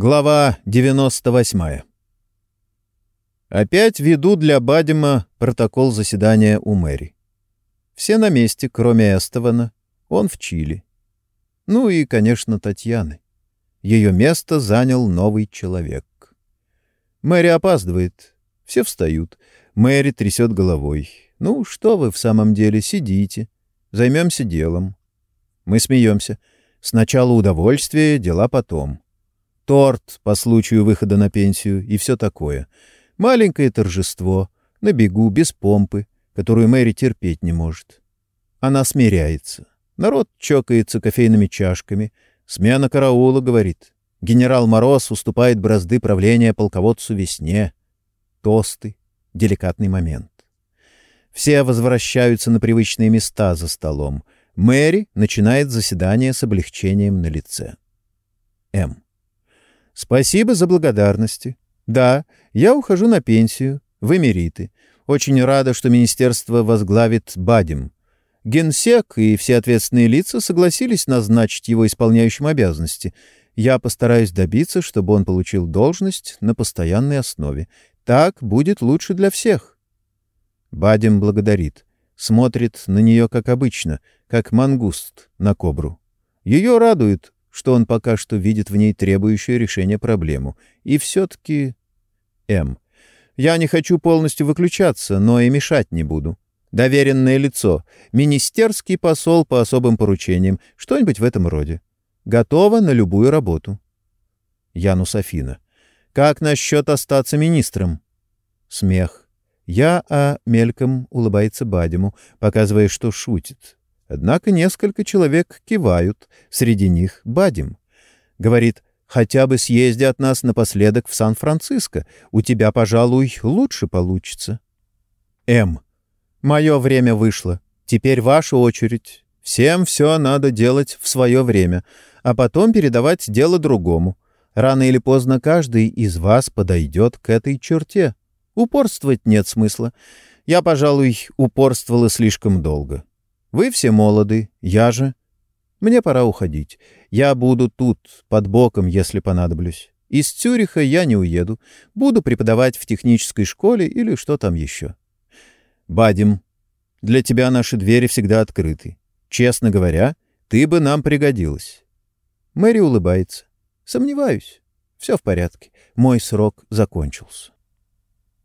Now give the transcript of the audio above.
Глава 98. Опять веду для Бадима протокол заседания у мэри. Все на месте, кроме Эстована. Он в Чили. Ну и, конечно, Татьяны. Ее место занял новый человек. Мэри опаздывает. Все встают. Мэри трясет головой. «Ну, что вы в самом деле, сидите. Займемся делом». Мы смеемся. Сначала удовольствие, дела потом торт по случаю выхода на пенсию и все такое. Маленькое торжество, на бегу, без помпы, которую Мэри терпеть не может. Она смиряется. Народ чокается кофейными чашками. Смена караула, говорит. Генерал Мороз уступает бразды правления полководцу весне. Тосты. Деликатный момент. Все возвращаются на привычные места за столом. Мэри начинает заседание с облегчением на лице. М. Спасибо за благодарности. Да, я ухожу на пенсию, в эмериты. Очень рада, что министерство возглавит Бадим. Генсек и все ответственные лица согласились назначить его исполняющим обязанности. Я постараюсь добиться, чтобы он получил должность на постоянной основе. Так будет лучше для всех. Бадим благодарит. Смотрит на нее, как обычно, как мангуст на кобру. Ее радует, что он пока что видит в ней требующую решения проблему. И все-таки... М. Я не хочу полностью выключаться, но и мешать не буду. Доверенное лицо, министерский посол по особым поручениям, что-нибудь в этом роде. Готова на любую работу. Янус Афина. Как насчет остаться министром? Смех. Я, а мельком улыбается Бадиму, показывая, что шутит. Однако несколько человек кивают, среди них Бадим. Говорит, хотя бы съезди от нас напоследок в Сан-Франциско, у тебя, пожалуй, лучше получится. М. Мое время вышло. Теперь ваша очередь. Всем все надо делать в свое время, а потом передавать дело другому. Рано или поздно каждый из вас подойдет к этой черте. Упорствовать нет смысла. Я, пожалуй, упорствовала слишком долго. Вы все молоды, я же. Мне пора уходить. Я буду тут, под боком, если понадоблюсь. Из Цюриха я не уеду. Буду преподавать в технической школе или что там еще. Бадим, для тебя наши двери всегда открыты. Честно говоря, ты бы нам пригодилась. Мэри улыбается. Сомневаюсь. Все в порядке. Мой срок закончился.